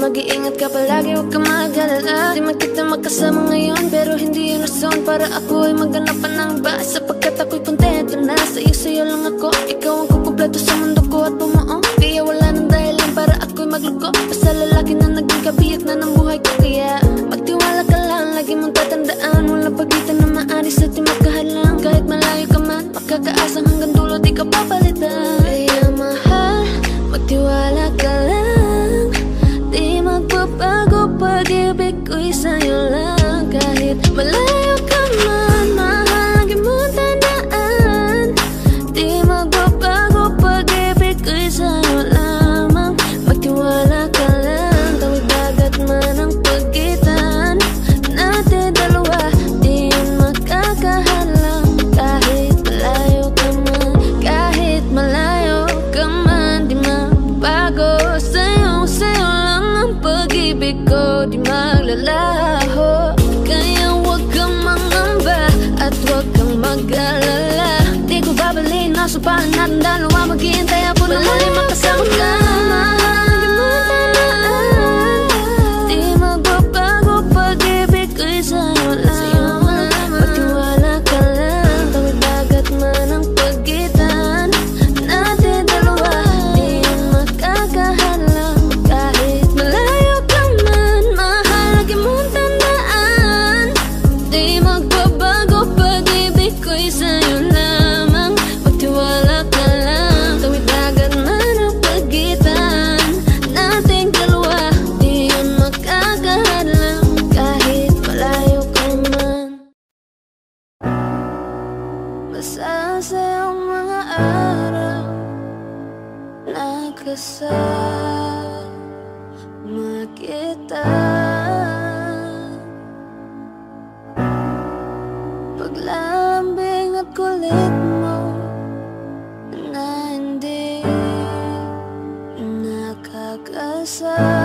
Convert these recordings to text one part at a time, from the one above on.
mag-iingat ka palagi, huwag ka mag-alala. Di man kita ngayon, pero hindi yung rason Para ako ay magganapan ng bas Sapagkat ako'y kontento na Sa'yo, sa'yo lang ako. Ikaw ang kukumpleto sa mundo ko at bumaong Kaya wala nang dahilan para ako'y magluko. Basta lalaki na naging kabiyak na ng buhay ko Kaya magtiwala ka lang, lagi mong tatandaan Walang pagitan na maari sa timakahalang Kahit malayo ka man, makakaasang hanggang dulo di ka papalitan. Kaya believe sun.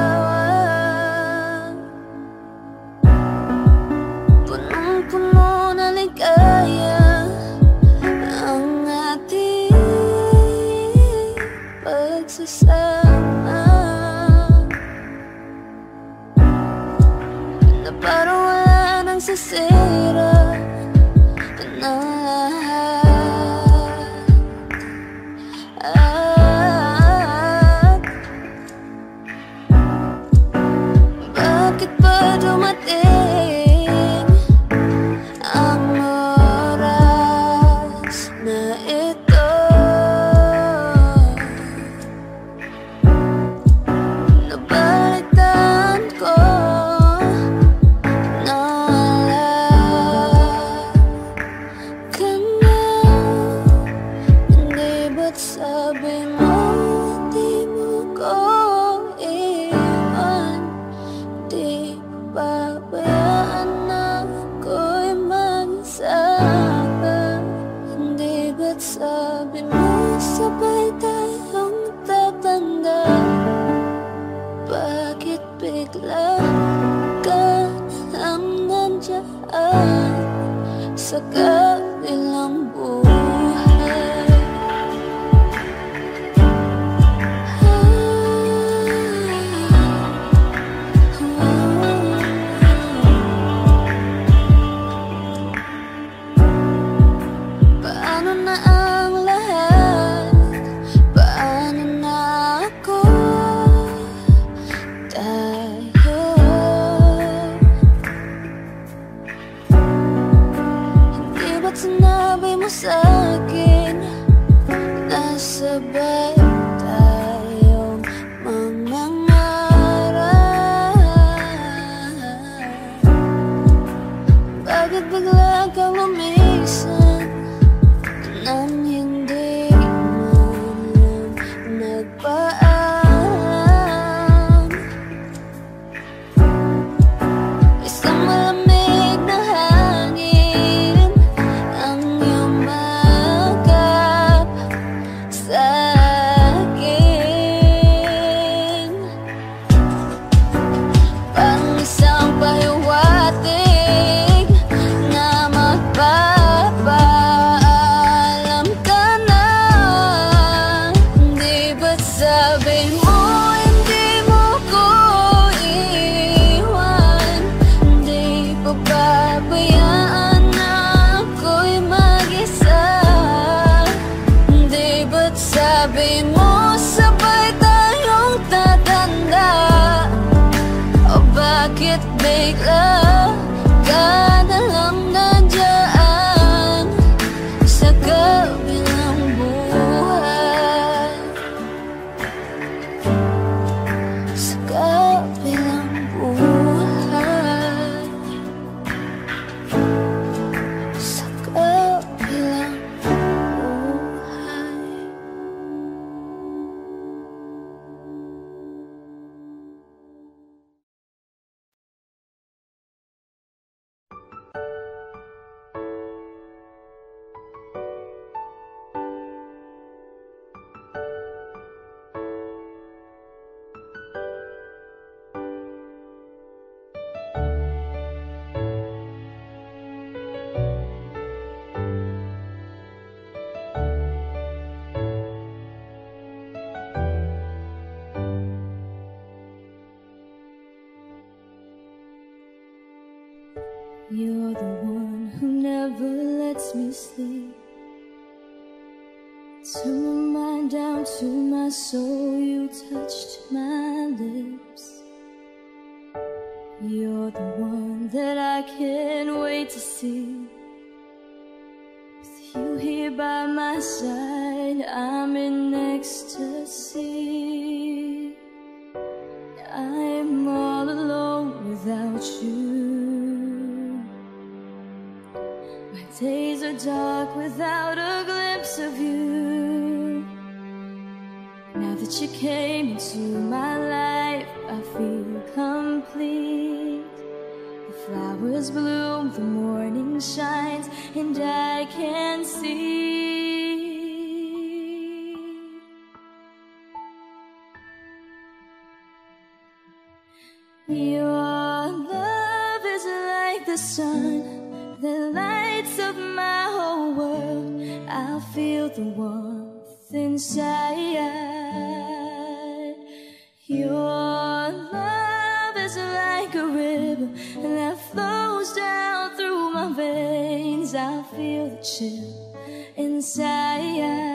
I feel the warmth inside. Your love is like a river that flows down through my veins. I feel the chill inside.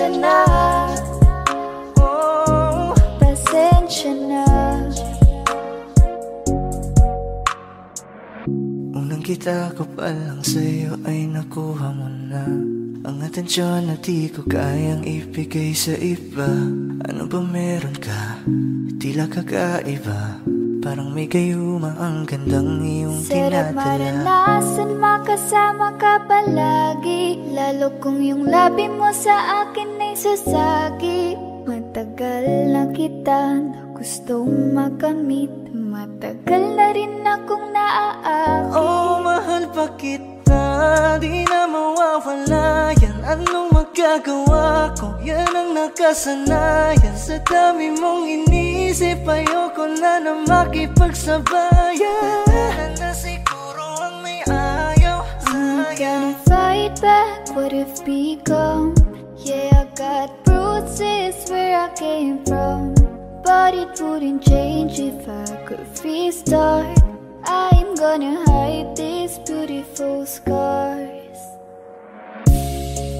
Pasensya na Oh, Pasensya na. Unang kita ko pa lang sa'yo ay nakuha mo na Ang atensyon na di ko kayang ibigay sa iba Ano ba meron ka? Tila kakaiba Parang may gayuma ang gandang iyong Sarap tinatala maranasan makasama ka palagi. Lalo kung yung labi mo sa akin ay sasagi. Matagal na kita na gustong makamit. Matagal na rin akong naaakit. Oh, mahal pa kita Di na mawawala yan Anong magagawa ko? Yan ang nakasanayan. Sa dami mong inisip Ayoko na na makipagsabayan. Na siguro ang may ayaw. I'm gonna fight back what if become Yeah, I got bruises where I came from. But it wouldn't change if I could restart I'm gonna hide these beautiful scars.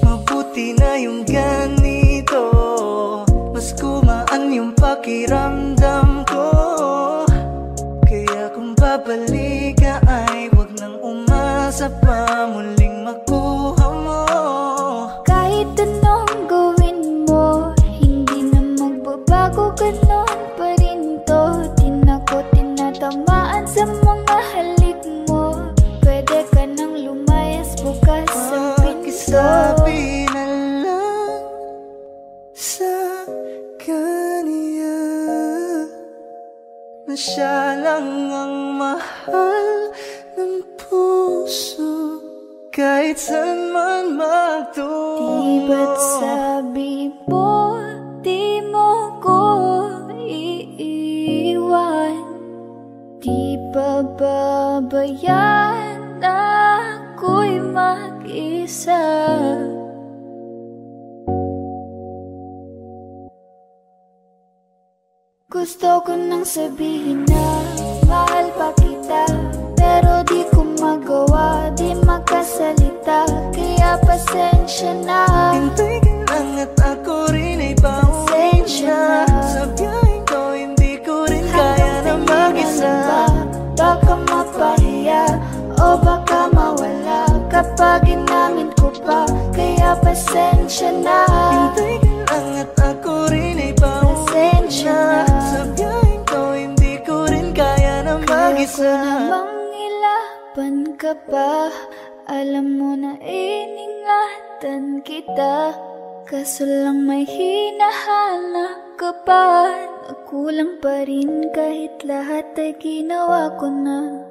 Mabuti na yung ganito. Mas kumaan yung pakiramdam ko. Kaya kung babalik ka ay Huwag nang umasa pa. Muling makuha mo Pakisabi na lang sa kanya Na siya lang ang mahal ng puso. Kahit saan man magtungo Di ba't sabi mo Di mo ko iiwan. Di ba babayaan na ako'y mag-isa. Gusto ko nang sabihin na mahal pa kita Pero di ko magawa, di makasalita Kaya pasensya na. Hintay Kapag inamin ko pa, kaya pasensya na. Hintay ka lang at ako rin ay pauwi Pasensya na. Sa biyaheng ko hindi ko rin kaya na Kaya ko mag-isa. namang ilaban ka pa Alam mo na iningatan kita. Kaso lang may hinahanap ka pa. Nakulang pa rin kahit lahat ay ginawa ko na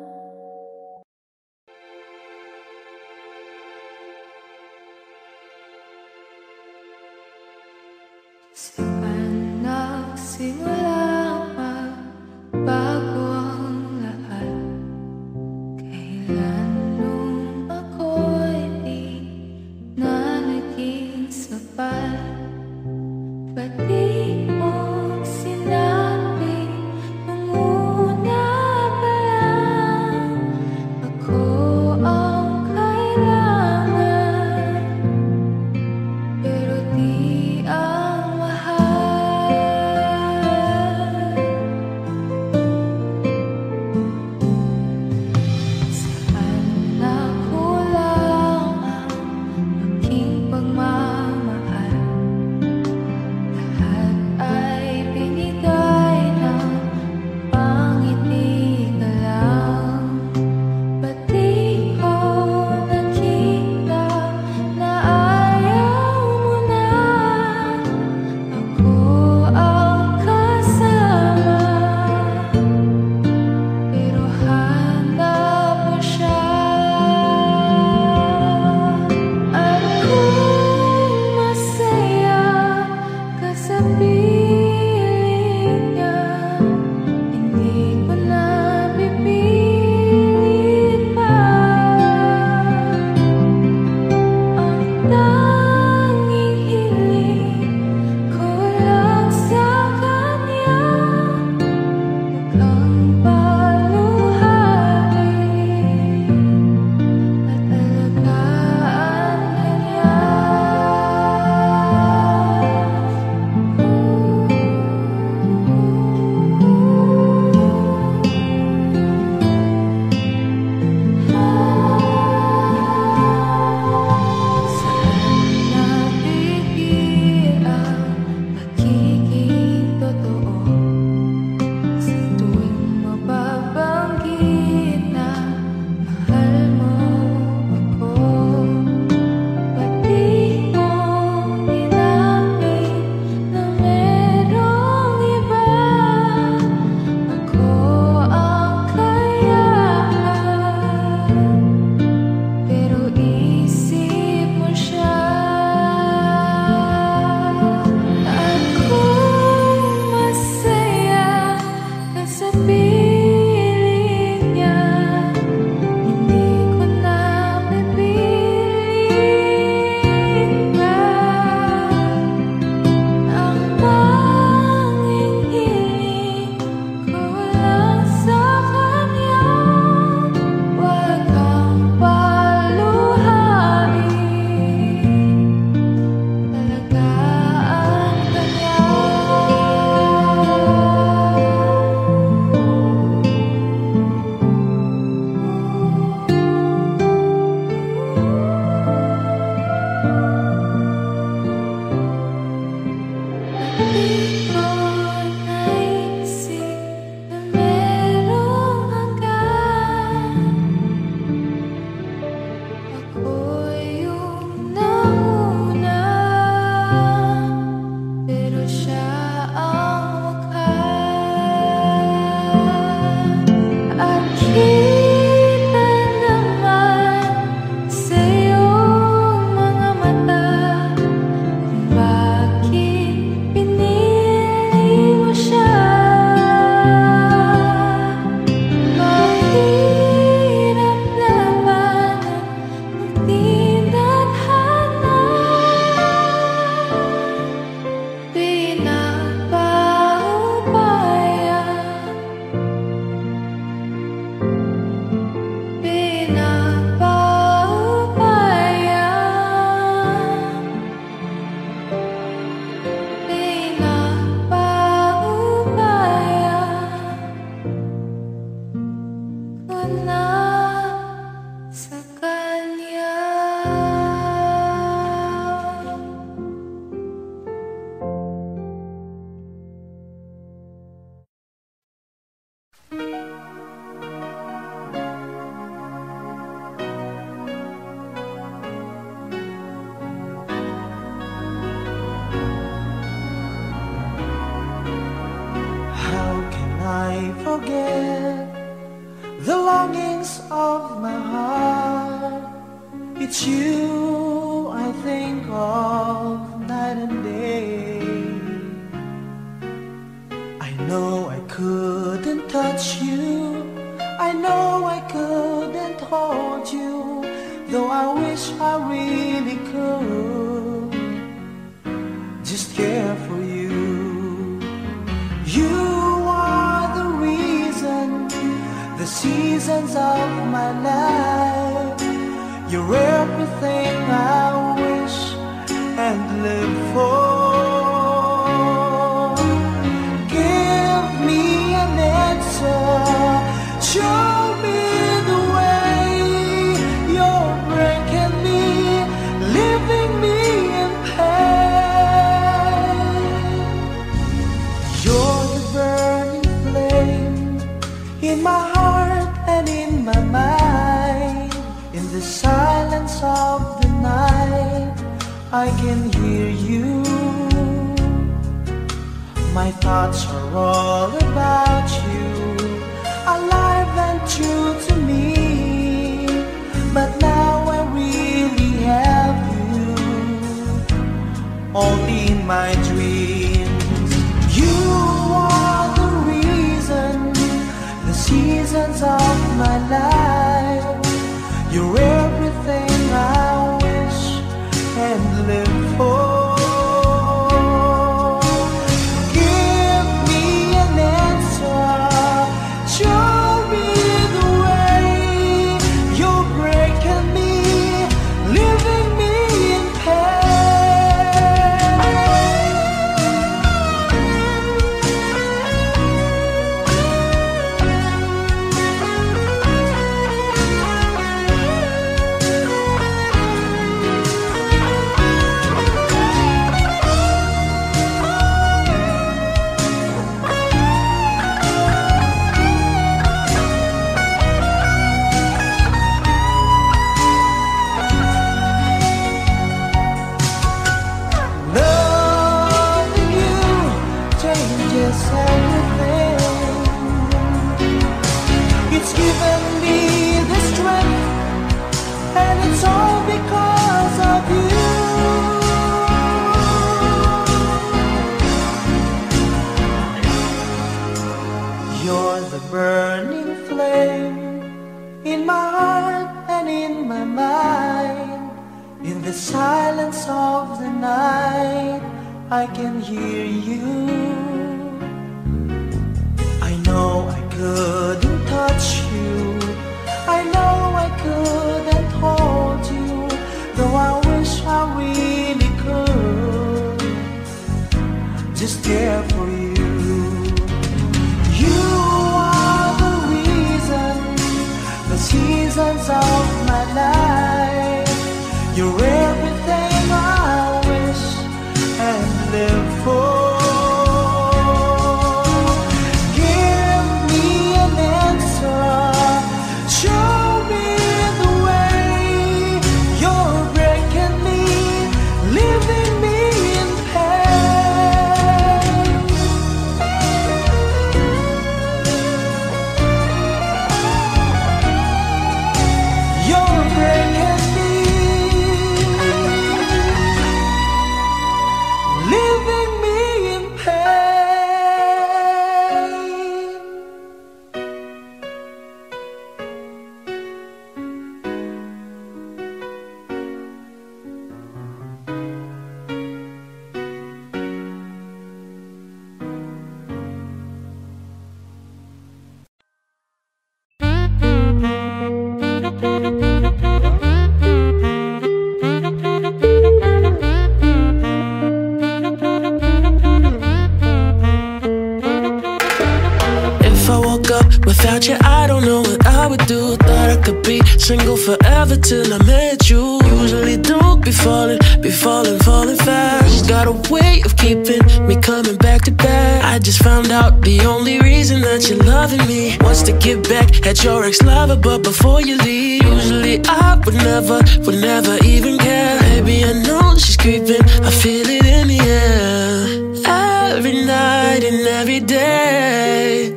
wants to get back at your ex lover, but before you leave, usually I would never, would never even care. Maybe I know she's creeping, I feel it in the air. Every night and every day,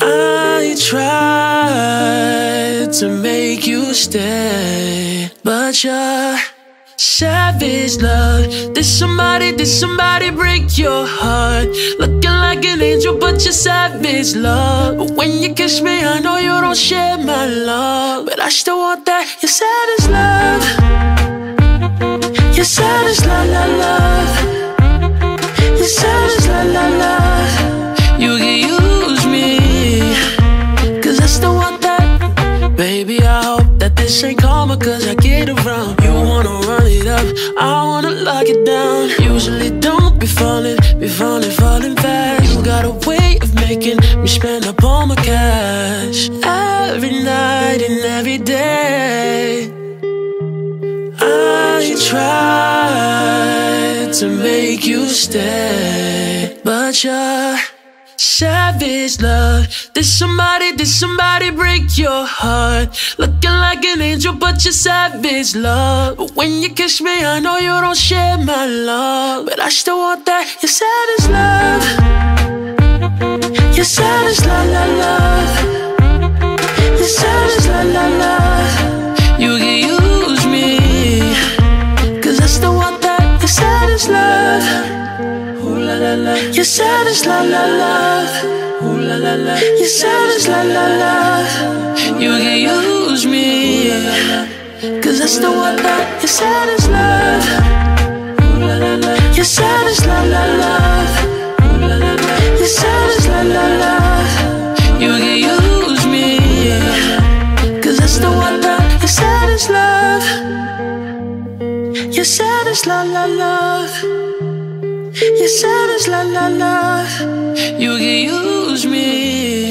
I try to make you stay, but you're savage love. Did somebody, did somebody break your heart? Looking like an angel, but you're savage love. But when you kiss me, I know you don't share my love. But I still want that, your savage love. Your savage love, love, love. Your savage love, love, love. You can use me, cause I still want that. Baby, I hope that this ain't karma, cause I get around. I wanna lock it down. Usually don't be falling, be falling, falling fast. You got a way of making me spend up all my cash. Every night and every day. I tried to make you stay, but you're savage love. Did somebody, did somebody break your heart? Looking like an angel, but you're savage love. But when you kiss me, I know you don't share my love, but I still want that. Your savage love. Your savage love, love, love. Your savage love, love, love. Your service, la la la. Ooh, la, la, la. Your la la la. You can use me, cause that's the one that your service, love. Ooh, la, la, la. La la la. Ooh, la, la, la. Your la. You can use me, cause that's the one that your service, love. Your service, la la love. Your savage love, love, love. You can use me.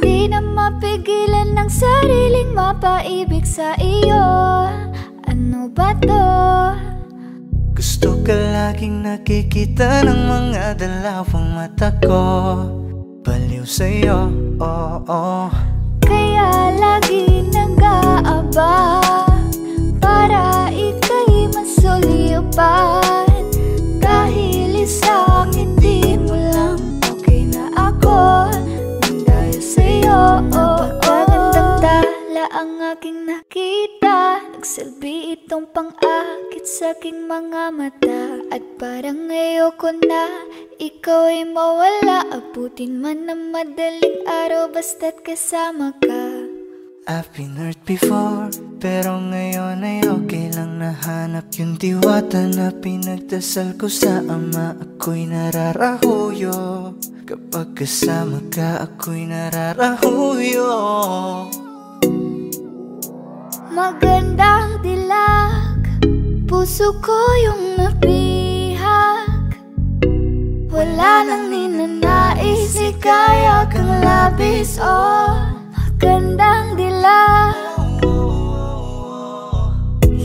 Di na mapigilan ng sariling mapaibig sa iyo Ano ba to? Laging nakikita ng mga dalawang mata ko. Baliw sa'yo, oo. Oh, Kaya lagi nag-aaba Para ika'y masulipan Dahil isang hindi mo lang Okay na ako. Nang dahil sa'yo Napakagandang tala ang aking nakita. Nagsilbi itong pang-akit sa aking mga mata. At parang ayoko na ikaw ay mawala. Abutin man ng madaling araw basta't kasama ka. I've been hurt before Pero ngayon ay okay lang nahanap Yung diwata na pinagdasal ko sa ama. Ako'y nararahuyo. Kapag kasama ka ako'y nararahuyo Magandang dilag. Puso ko yung nabihag Wala nang ninanais Ikaya kang labis Oh, magandang dilag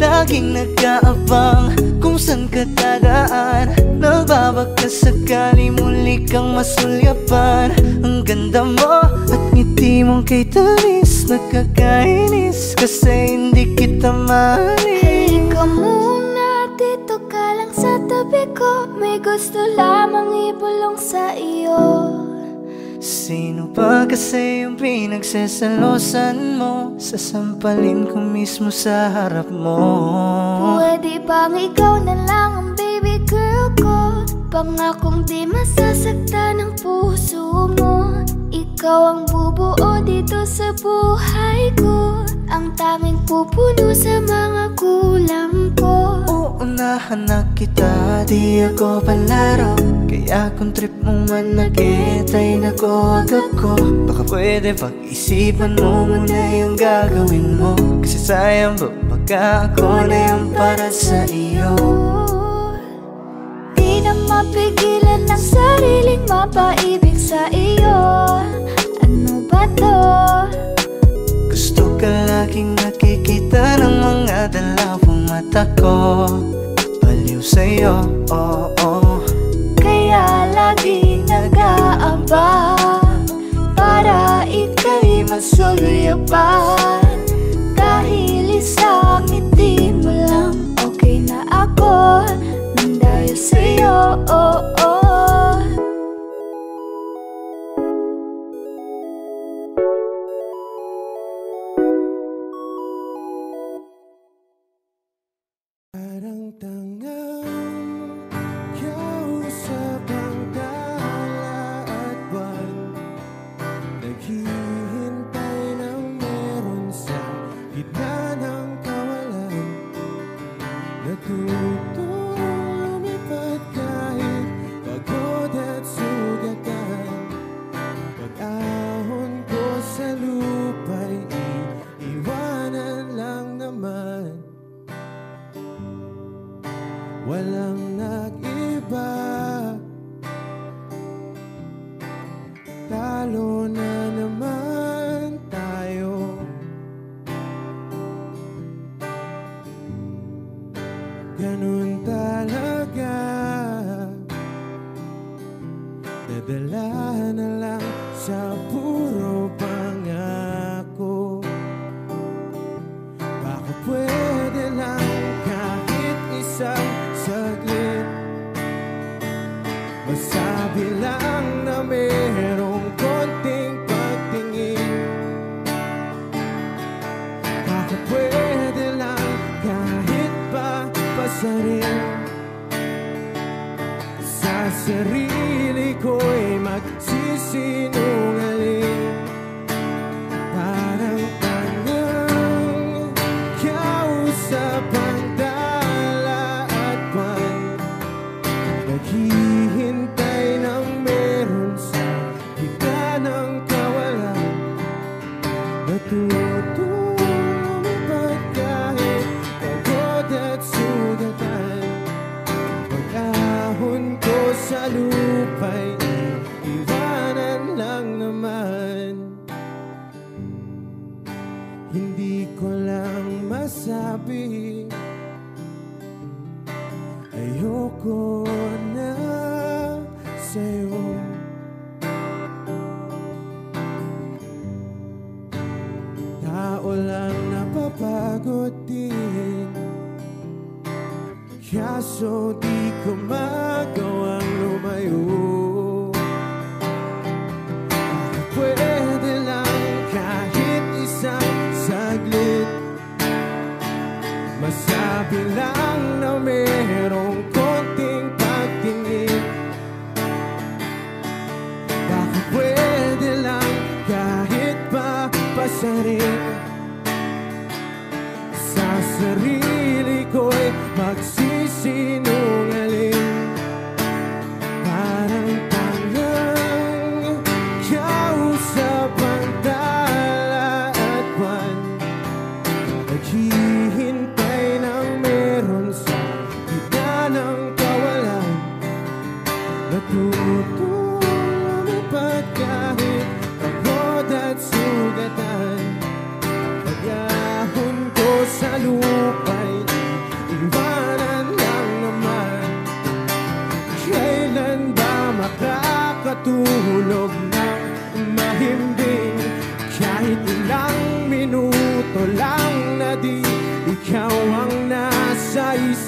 Laging nag-aabang kung saan ka dadaan. Nagbabaka sakali muli kang masulyapan Ang ganda mo at ngiti mong kay tamis Nakakainis kasi hindi kita maalis. Halika muna, dito ka lang sa tabi ko. May gusto lamang ibulong sa iyo Sino ba kasi yung pinagsasalosan mo? Sasampalin ko mismo sa harap mo. Pwede bang ikaw na lang ang baby girl ko? Pangakong di masasaktan ang puso mo Ikaw ang bubuo dito sa buhay ko. Ang tanging pupuno sa mga kulang ko. Uunahan na kita, di ako palaro. Kaya kung trip mo man nag-get ay nakuwag ako Baka pwede pag-isipan mo muna yung gagawin mo. Kasi sayang ba baka ako na yung para sa iyo sariling mapaibig sa iyo. Ano ba to? Gusto ka laging nakikita ng mga dalawang mata ko. Baliw sa'yo, oo. Oh, Kaya lagi nag-aaba Para ika'y masulyapan Dahil dumating Kaso di ko magawang lumayo. Pwede lang kahit isang saglit. Masabi lang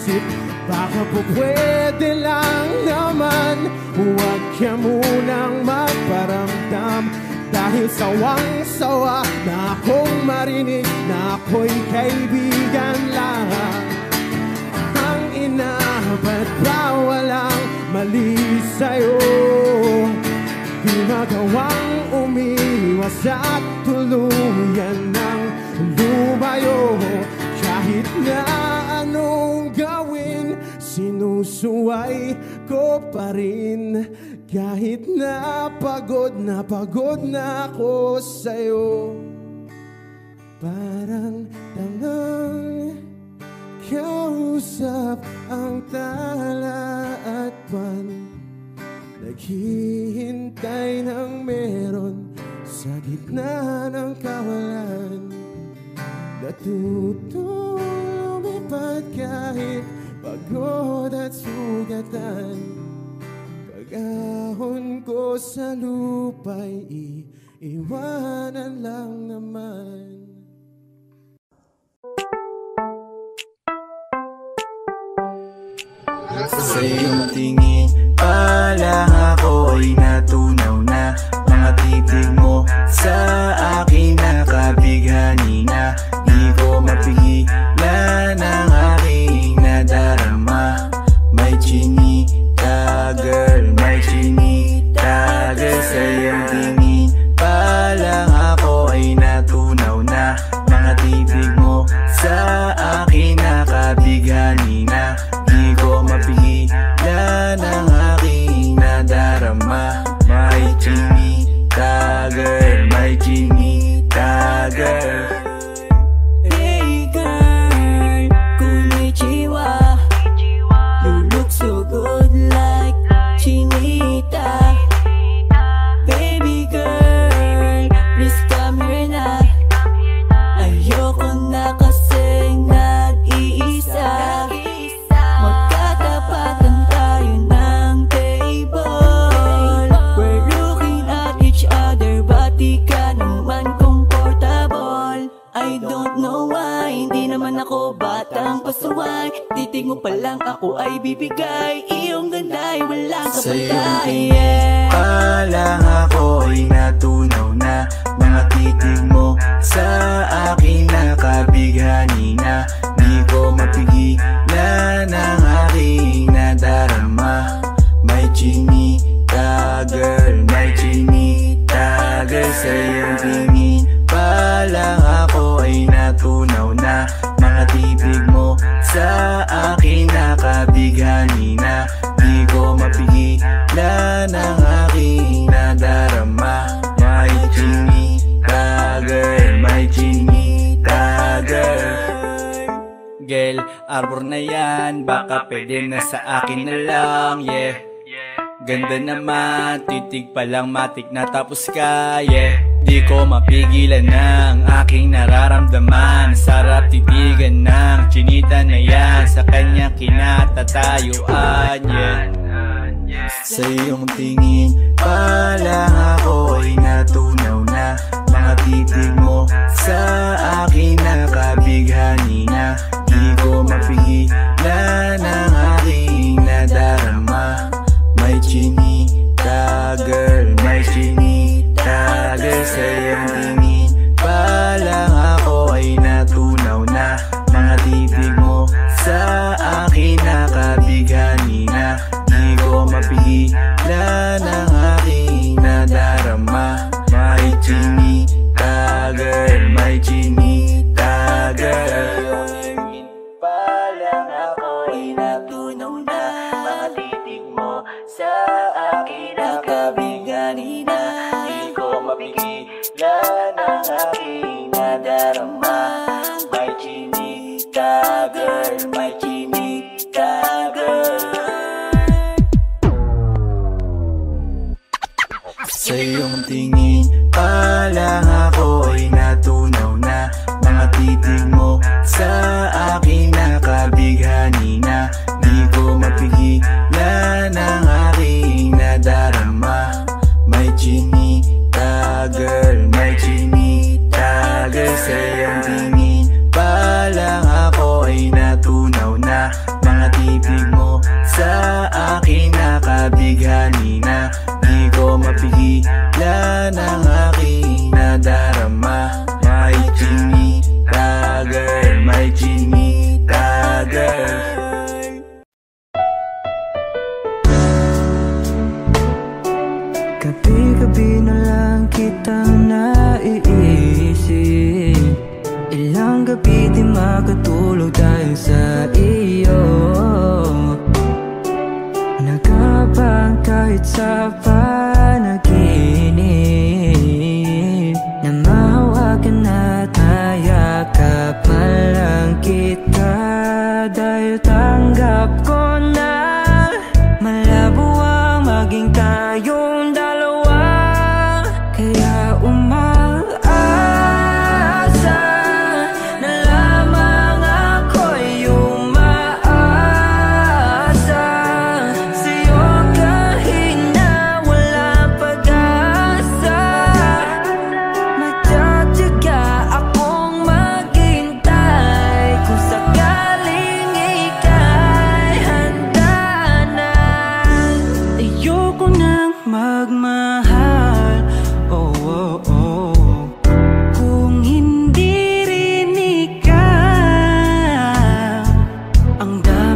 isip Baka po pwede lang naman. Huwag ka munang magparamdam Dahil sawang-sawa na akong marinig Na ako'y kaibigan lang Ang ina, ba't ba walang mali sa'yo? Di magawang umiwas at tuluyan ng lumayo Kahit na ano. Sinusuway ko pa rin. Kahit na pagod na pagod na ako sa'yo Parang tangang kausap ang tala at pan Naghihintay ng meron sa gitna ng kawalan. Natutong lumipad kahit Pagod at sugatan Pag-ahon ko sa lupa'y iiwanan lang naman. Sa'yo tingin ay Muntik palang matik na tapos ka, yeah. Di ko mapigilan na ang aking nararamdaman. Sarap titigan ng chinita na yan. Sa kanya kinatatayuan, yeah. Sa iyong tingin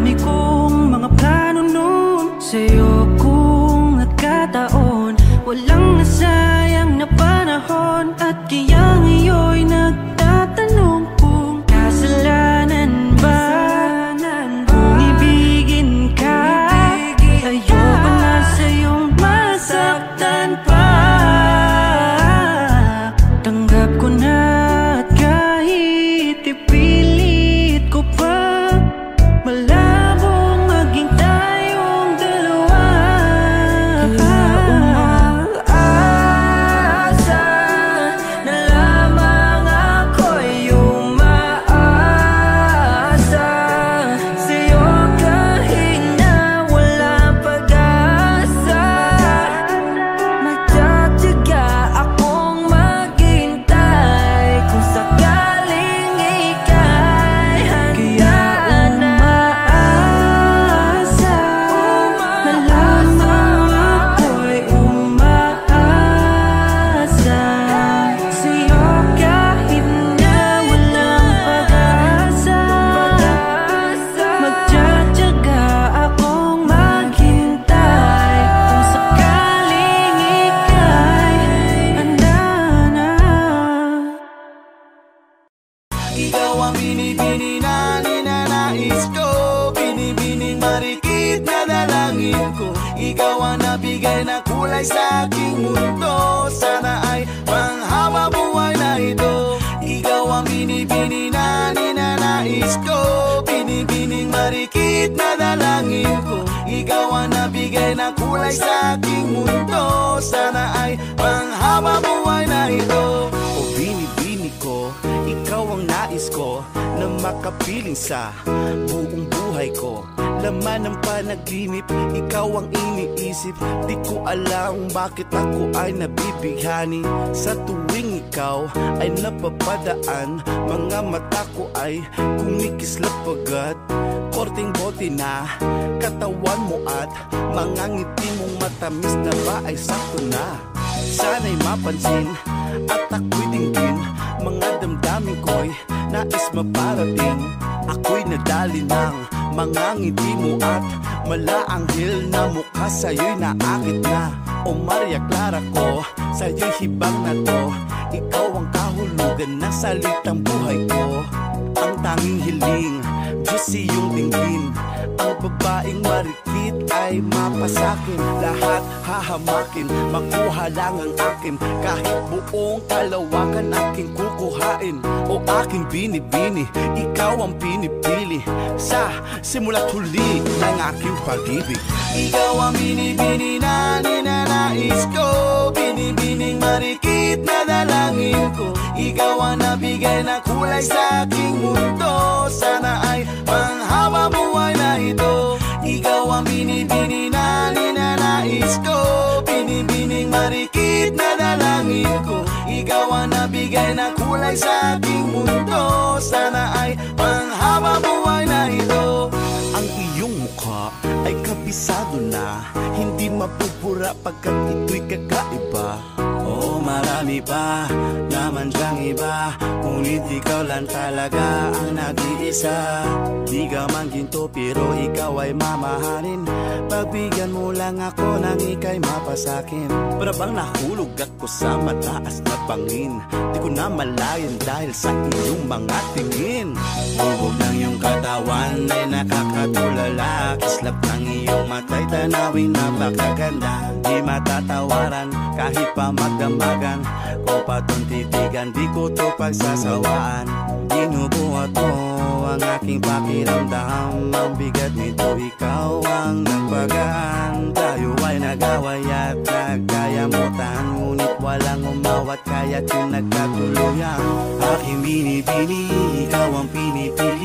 dami kong mga plano noon sa'yo. Nabibighani Sa tuwing ikaw ay napapadaan Mga mata ko ay Ko, sa'yo'y hibang na to. Ikaw ang kahulugan ng salitang buhay ko. Ang tanging hiling, Diyos iyong dinggin Ang babaeng marikit ay mapasakin. Lahat hahamakin, makuha lang ang akin. Kahit buong kalawakan aking kukuhain O aking binibini, ikaw ang pinipili. Sa simula't huli ng aking pag-ibig. Ikaw ang binibini na ninanais ko Binibining marikit na dalangin ko. Ikaw ang nabigay na kulay sa aking mundo. Sana ay panghaba buhay na ito. Ikaw ang binibini na ninanais ko. Binibining marikit na dalangin ko. Ikaw ang nabigay na kulay sa aking mundo. Sana ay panghaba buhay na ito ay kabisado na. Hindi mapupura pagkat ito'y kakaiba. Oo marami pa naman dyang iba. Ngunit ikaw lang talaga ang nag-iisa. Di ka man ginto pero ikaw ay mamahalin. Pagbigyan mo lang ako nang ika'y mapasakin. Para bang nahulog ako sa mataas na bangin. Di ko na malayan dahil sa iyong mga tingin. Bubog ng iyong katawan ay nakakatulala. Kislap ng iyong mata'y tanawin napakaganda. Di matatawaran kahit pa magdamagan. Ko patong titigan, di ko to pagsasawaan. Binubuhat mo ang aking pakiramdam. Ang bigat nito, ikaw ang nagpagaan Tayo ay nagaway at nagkayamutan. Ngunit walang umawat kaya't yung nagkatuluyan. Aking binibini, ikaw ang pinipili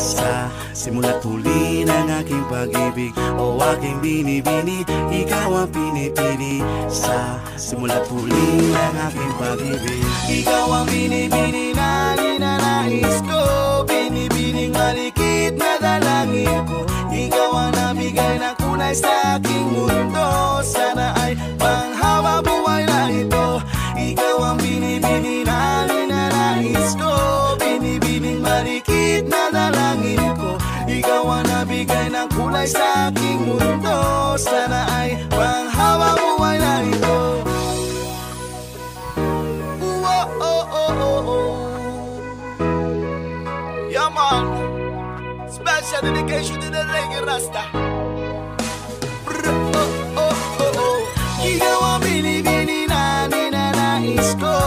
Sa simula't huli ng aking pag-ibig O aking binibini, ikaw ang pinipili. Sa simula't huli ng aking pag-ibig Ikaw ang binibini na ninanais ko. Binibining malikit na dalangin ko. Ikaw ang nabigay na kulay sa aking mundo. Sana ay panghaba buhay na ito. Ikaw ang binibini na ninanais ko. Binibining malikit na dalangin Ikaw ang nabigay ng kulay sa aking mundo Sana ay panghaba buhay na ito Whoa. Yeah, man. Special dedication to the reggae rasta. Brr, oh, oh, oh, oh. Ikaw ang binibini na ninanais ko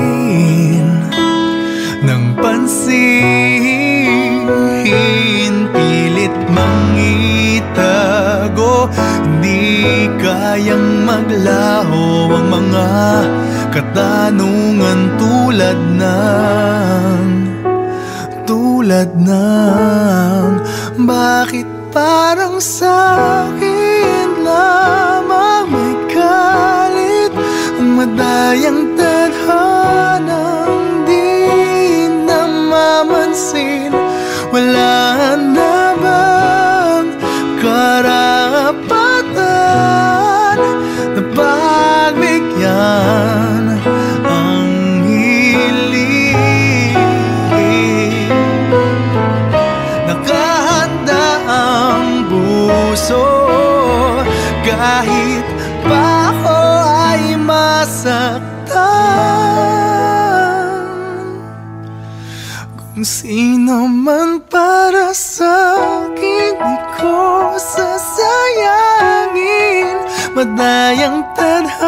pansin Ng pansin. Pilit mang itago Hindi kayang maglaho ang mga katanungan tulad ng Tulad ng Bakit parang sa'kin lamang may galit Ang madayang tadhanang Wala na Kung sino man para sa akin Di ko sasayangin. Madayang tadhana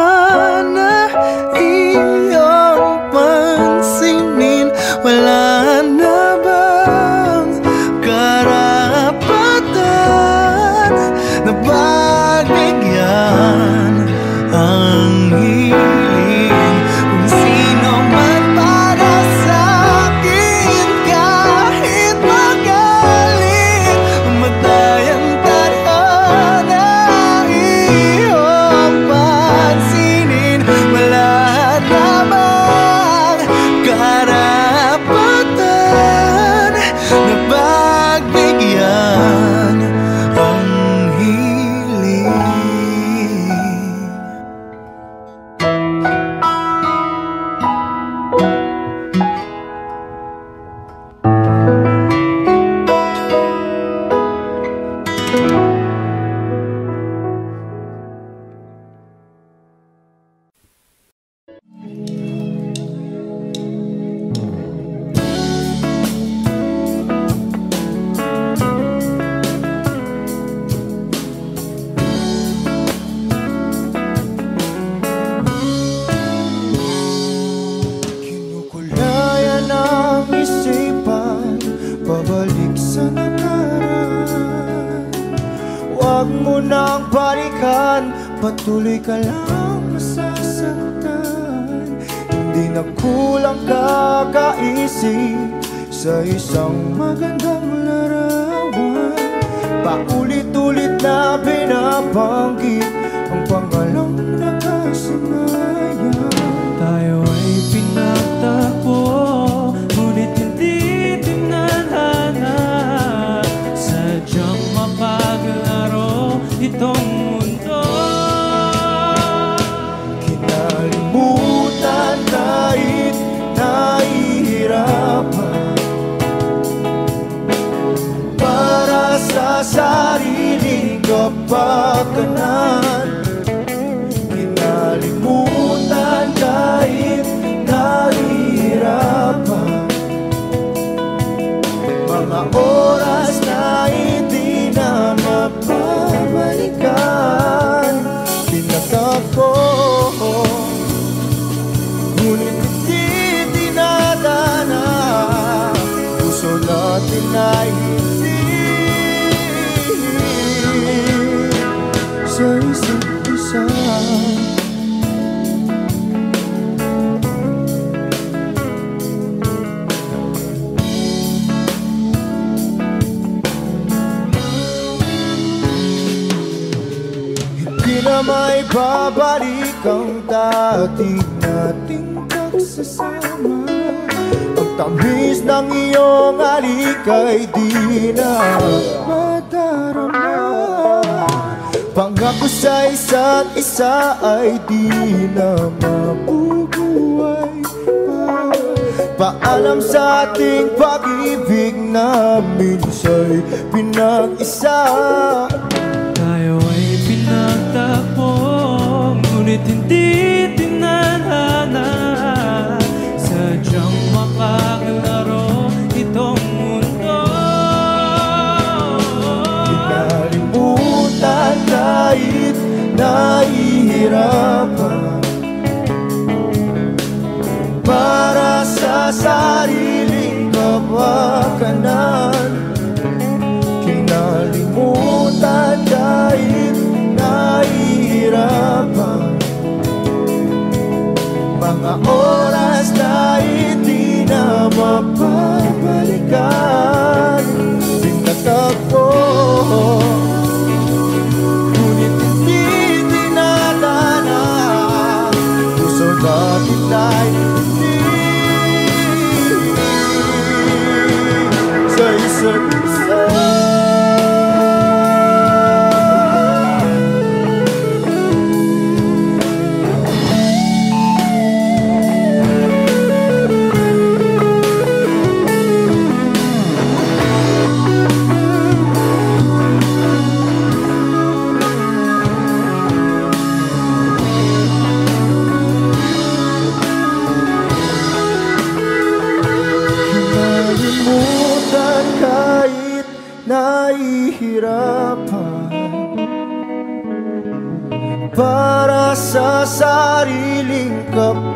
Huwag mo nang balikan Patuloy ka lang masasaktan Hindi na kulang kakaisip Sa isang magandang larawan. Paulit-ulit na binabanggit Ang pangalang nakasanayan itong mundo. Kinalimutan kahit nahihirapan. Para sa sariling kapakanan Kinalimutan babalik ang dati nating pagsasama. Ang tamis ng iyong alik ay di na madarama. Pangako sa isa't isa ay di na mabubuhay pa. Paalam sa ating pag-ibig na minsa'y pinag-isa. Tayo ay pinagtakbo Ngunit hindi tinadhana Sadyang makakalaro itong mundo. Kinalimutan kahit nahihirapan. Para sa sariling kapakanan Kinalimutan kahit nahihirapan Mga oras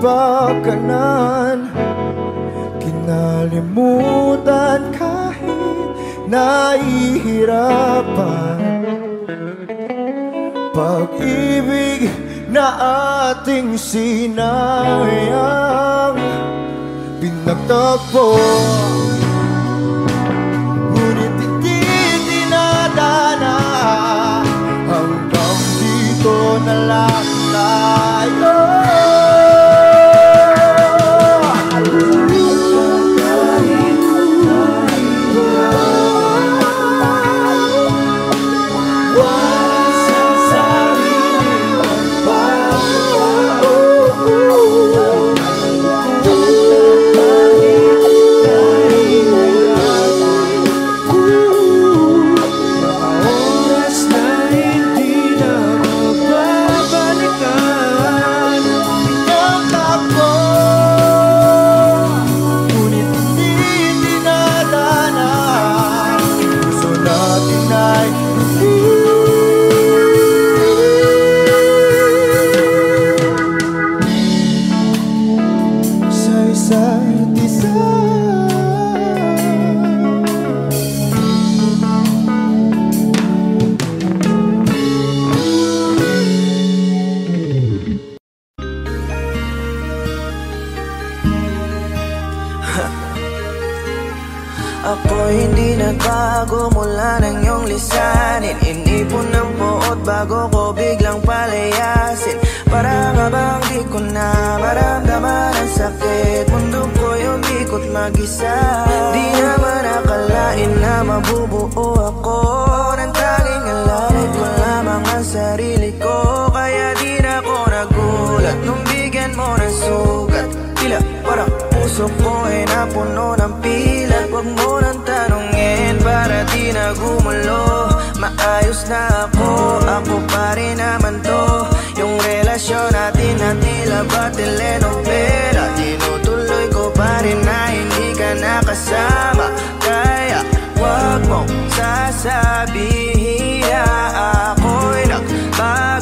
kapakanan Kinalimutan kahit nahihirapan. Pag-ibig na ating sinayang Pinagtagpo. Ngunit hindi dinadana Hanggang dito na lang tayo Ako hindi nagbago mula ng iyong lisanin. Inipon ng buot bago ko biglang palayasin. Para nga bang di ko na maramdaman ang sakit? Mundo ko'y umikot mag-isa. Di naman akalain na mabubuo ako. Nang tanging alalay ko lamang ang sarili ko. Kaya di na ako nagulat. Nung bigyan mo ng sugat Tila parang puso ko ay napuno ng pilat Huwag mo nang tanongin para di na gumulo. Maayos na ako, ako pa rin naman to. Yung relasyon natin na tila ba telenovela? Tinutuloy ko pa rin na hindi ka nakasama. Kaya wag mong sasabihin ako'y nagbago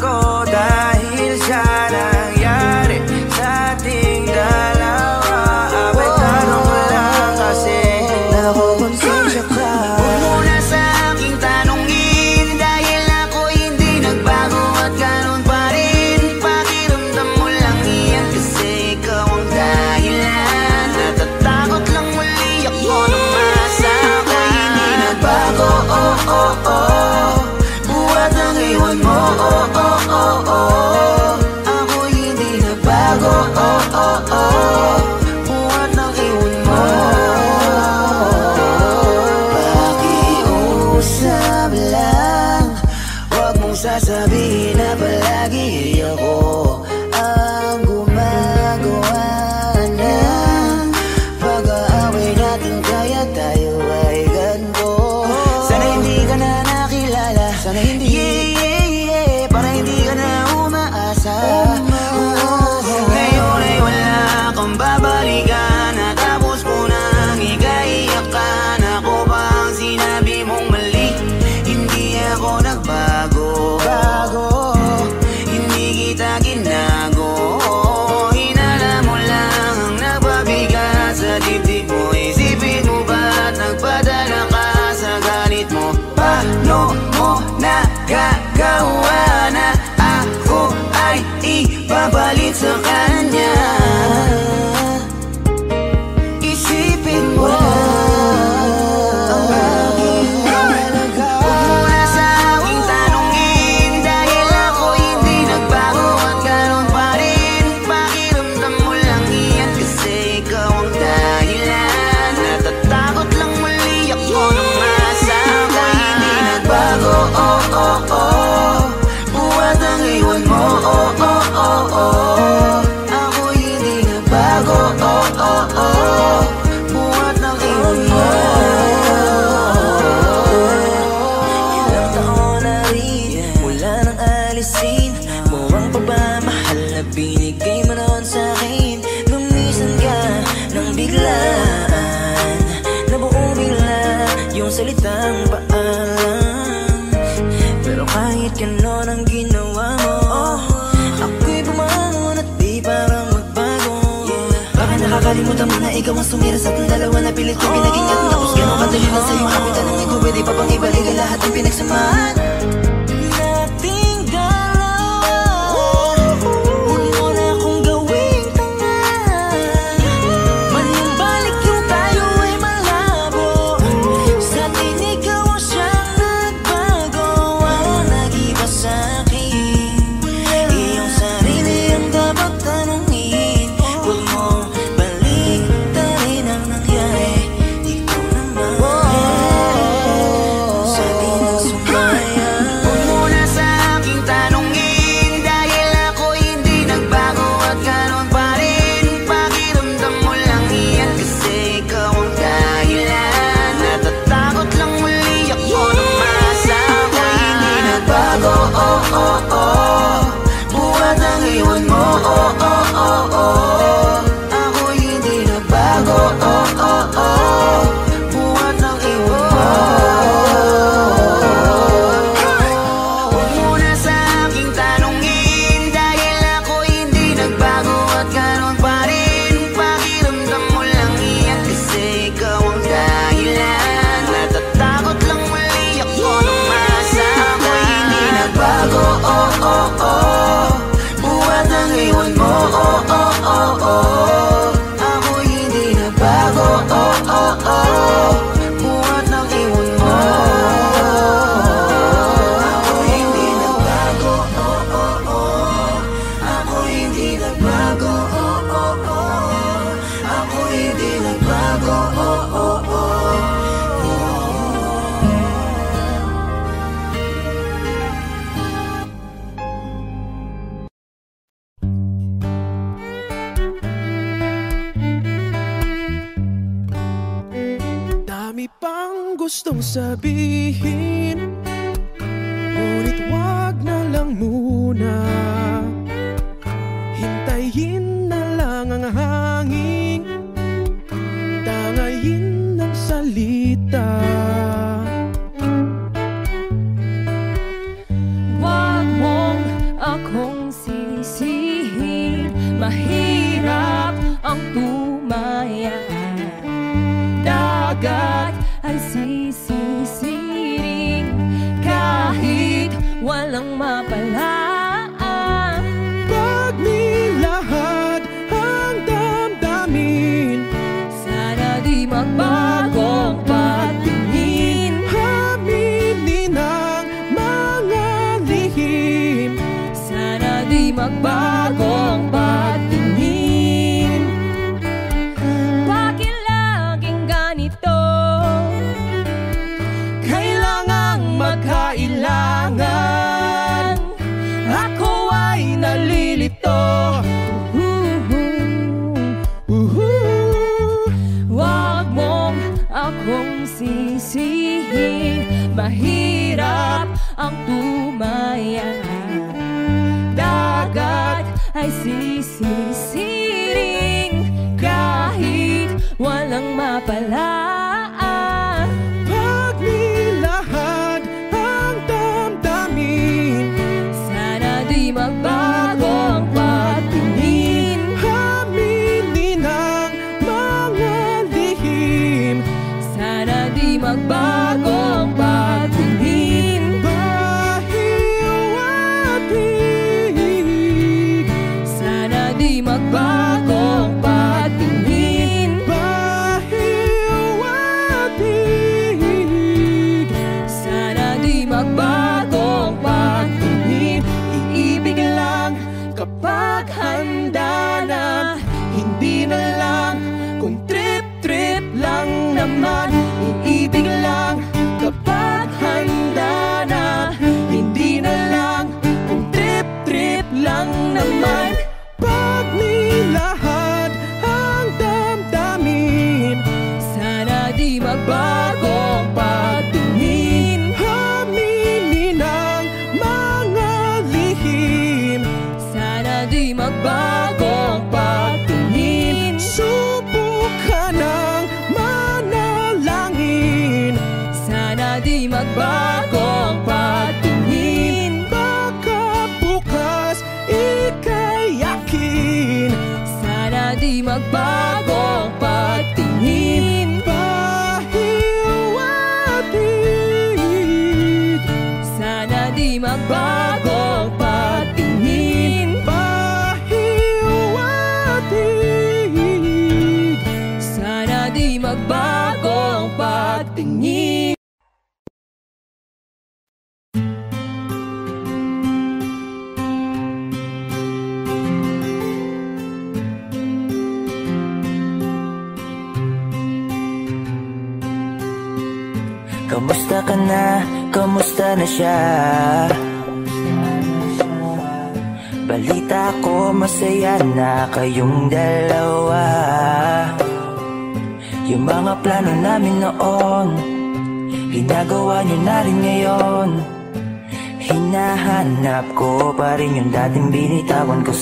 gustong sabihin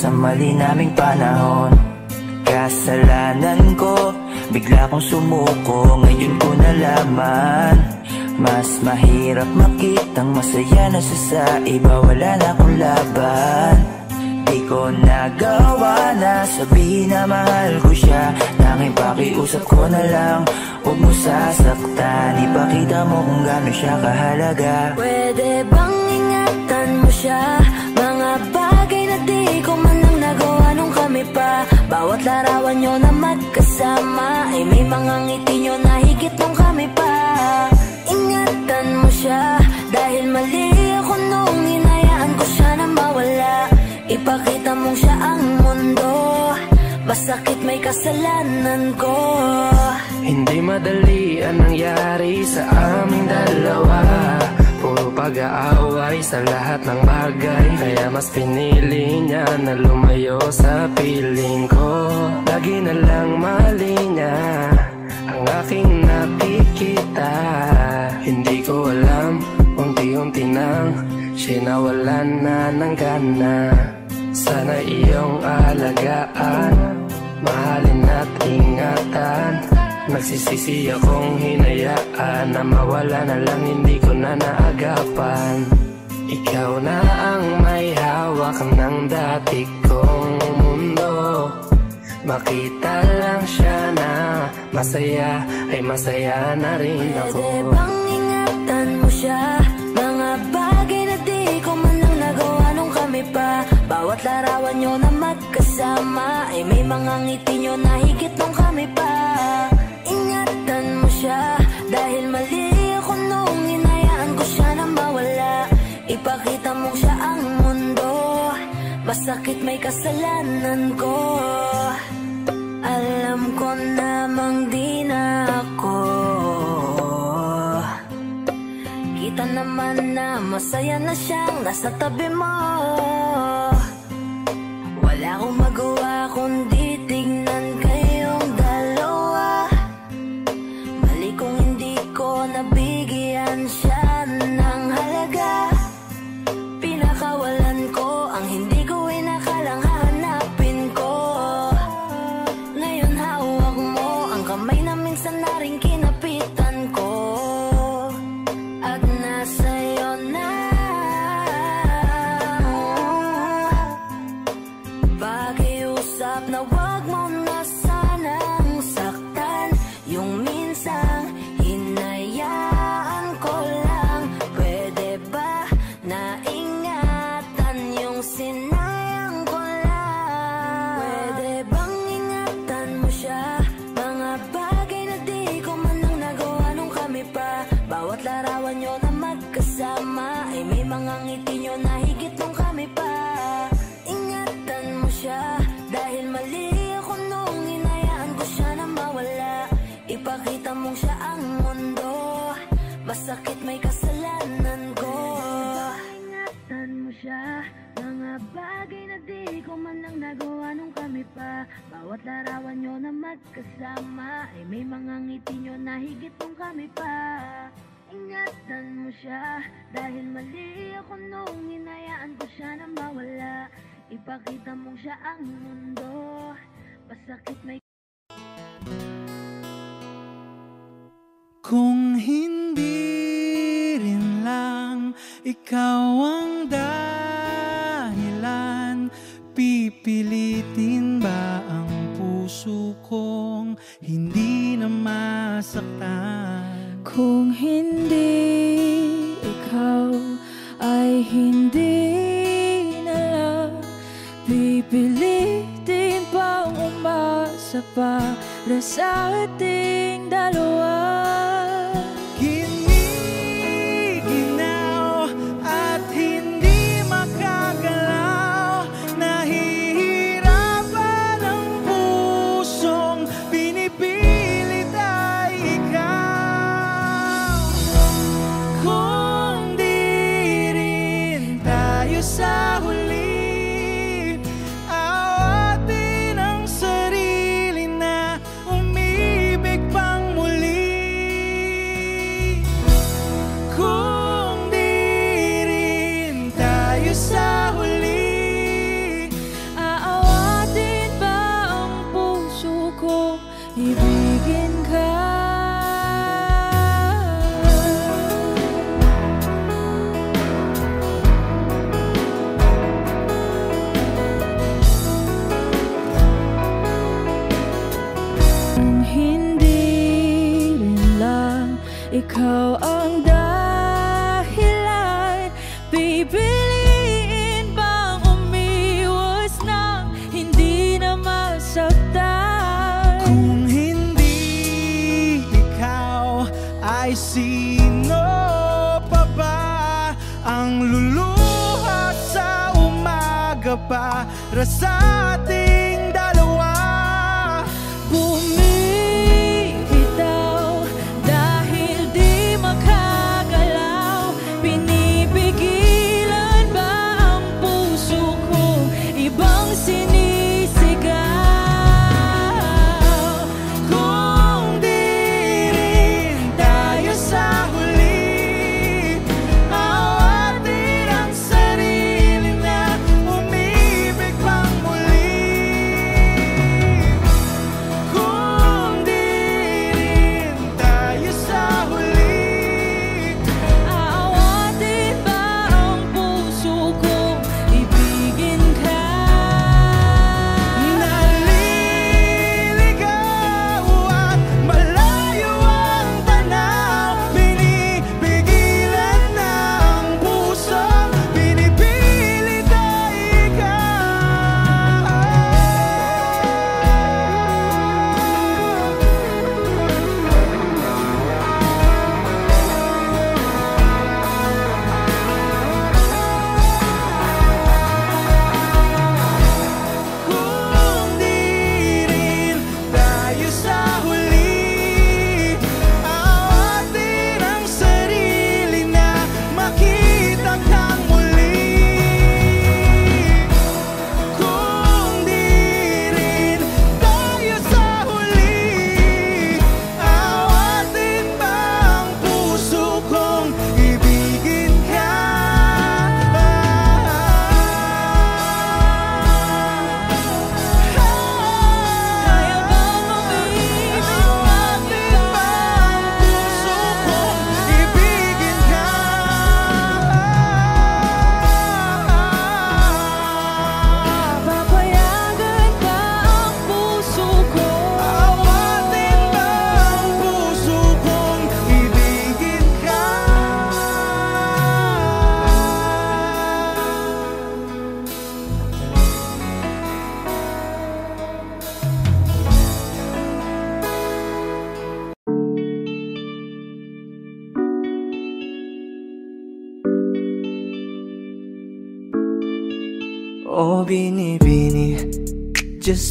sa mali naming panahon. Kasalanan ko, bigla kong sumuko Ngayon ko nalaman. Mas mahirap makitang masaya na siya sa iba Wala na akong laban. Di ko nagawa na sabihin na mahal ko siya. Tanging pakiusap ko na lang Huwag mo sasaktan. Ipakita mo kung gano'n siya kahalaga. Pwede bang ingatan mo siya pa. Bawat larawan nyo na magkasama Ay may mga ngiti nyo na higit nung kami pa. Ingatan mo siya Dahil mali ako nung hinayaan ko siya na mawala. Ipakita mong siya ang mundo Masakit may kasalanan ko. Hindi madali ang nangyari sa aming dalawa Puro pag-aaway sa lahat ng bagay Kaya mas pinili niya na lumayo sa piling ko. Lagi na lang mali niya ang aking nakikita. Hindi ko alam, unti-unti nang sinawalan na ng gana. Sana iyong alagaan Mahalin at ingatan Nagsisisi akong hinayaan Na mawala na lang hindi ko na naagapan. Ikaw na ang may hawak ng dati kong mundo. Makita lang siya na masaya Ay masaya na rin ako. Pwede bang ingatan mo siya? Mga bagay na di ko man lang nagawa nung kami pa. Bawat larawan nyo na magkasama Ay may mga ngiti nyo na higit nung kami pa siya. Dahil mali ako nung hinayaan ko siya na mawala. Ipakita mo siya ang mundo. Masakit may kasalanan ko. Alam ko namang di na ako. Kita naman na masaya na siyang nasa tabi mo. Wala akong magawa kundi tignan ko nabigyan siya Masakit may kasalanan ko? Ingatan mo siya. Mga bagay na di ko man lang nagawa nung kami pa. Bawat larawan nyo na magkasama Ay may mga ngiti nyo na higit nung kami pa. Ingatan mo siya. Dahil mali ako nung hinayaan ko siya na mawala. Ipakita mong siya ang mundo. Masakit may Kung hindi ikaw ang dahilan. Pipilitin ba ang puso kong Hindi na masaktan? Kung hindi ikaw ay hindi na lang Pipilitin pang umasa para sa ating dalawa. Rasa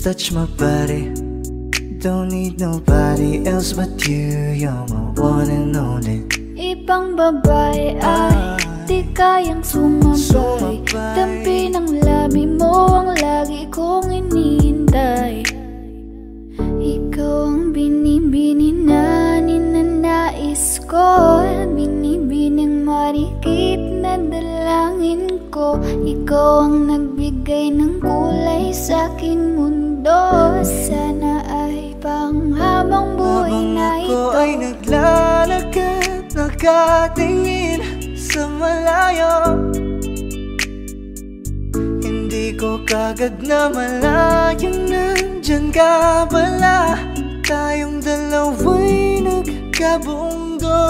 Just touch my body. Don't need nobody else but you. You're my one and only. Ibang babae ay Di kayang sumabay. Dampi ng labi mo Ang lagi kong inihintay sana ay pang habang buhay habang na ito. Habang ako ay naglalakad, nakatingin sa malayo. Hindi ko kagad na malayang nandyan ka pala. Tayong dalawa'y nagkabunggo.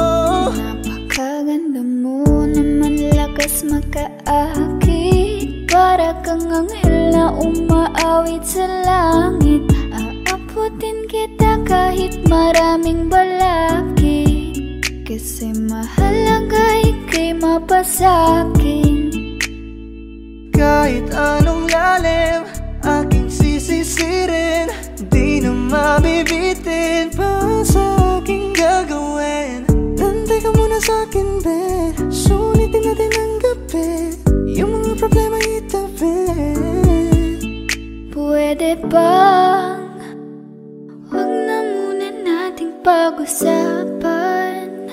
Napakaganda mo naman lakas magkaakit para kang anghel na umaawit sa langit. Aabutin kita kahit maraming balakid. Kasi mahalaga ika'y mapasakin Kahit anong lalim Aking sisisirin. Di na mabibitin Pa sa aking gagawin? Nantay ka muna sa Pwede bang Huwag na muna nating pag-usapan.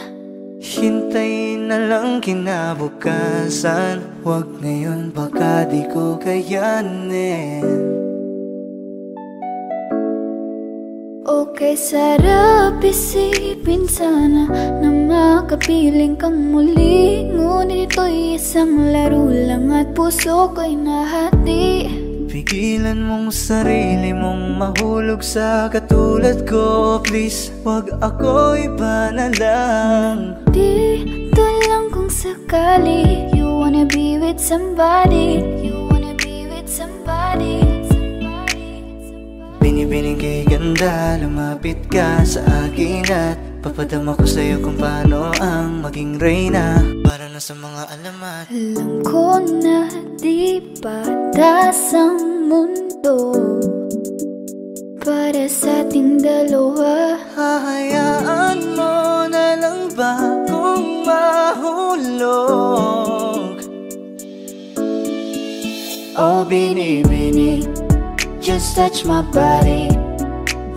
Hintayin na lang kinabukasan. Huwag ngayon baka di ko kayanin. Okay, sarap isipin sana Na makapiling kang muli. Ngunit ito'y isang laro lang At puso ko'y nahati Pigilan mong sarili mong mahulog sa katulad ko Please, wag ako iba na lang Dito lang kung sakali. You wanna be with somebody. You wanna be with somebody. Somebody, somebody. Binibining kay ganda, lumapit ka sa akin At papadama ko sa'yo kung paano ang maging reyna. Para na sa mga alamat. Alam ko na di patas ang mundo. Para sa ating dalawa. Hahayaan mo na lang ba kung mahulog? Oh, binibini Just touch my body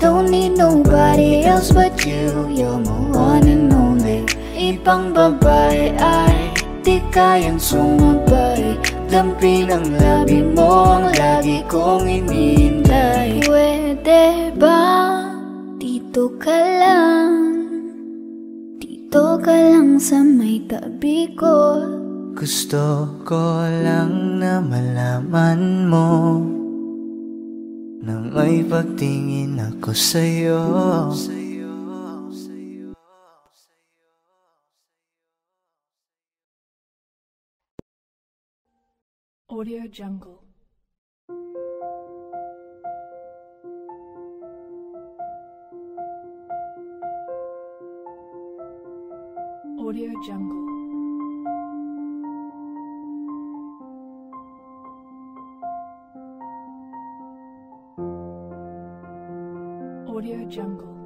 Don't need nobody else but you. You're my one and only. Ibang babae ay Di kayang sumabay. Dampi ng labi mo Ang lagi kong inihintay Pwede ba? Dito ka lang. Dito ka lang sa may tabi ko. Gusto ko lang na malaman mo Na may pagtingin ako sa'yo Audio Jungle. Audio Jungle. Jungle.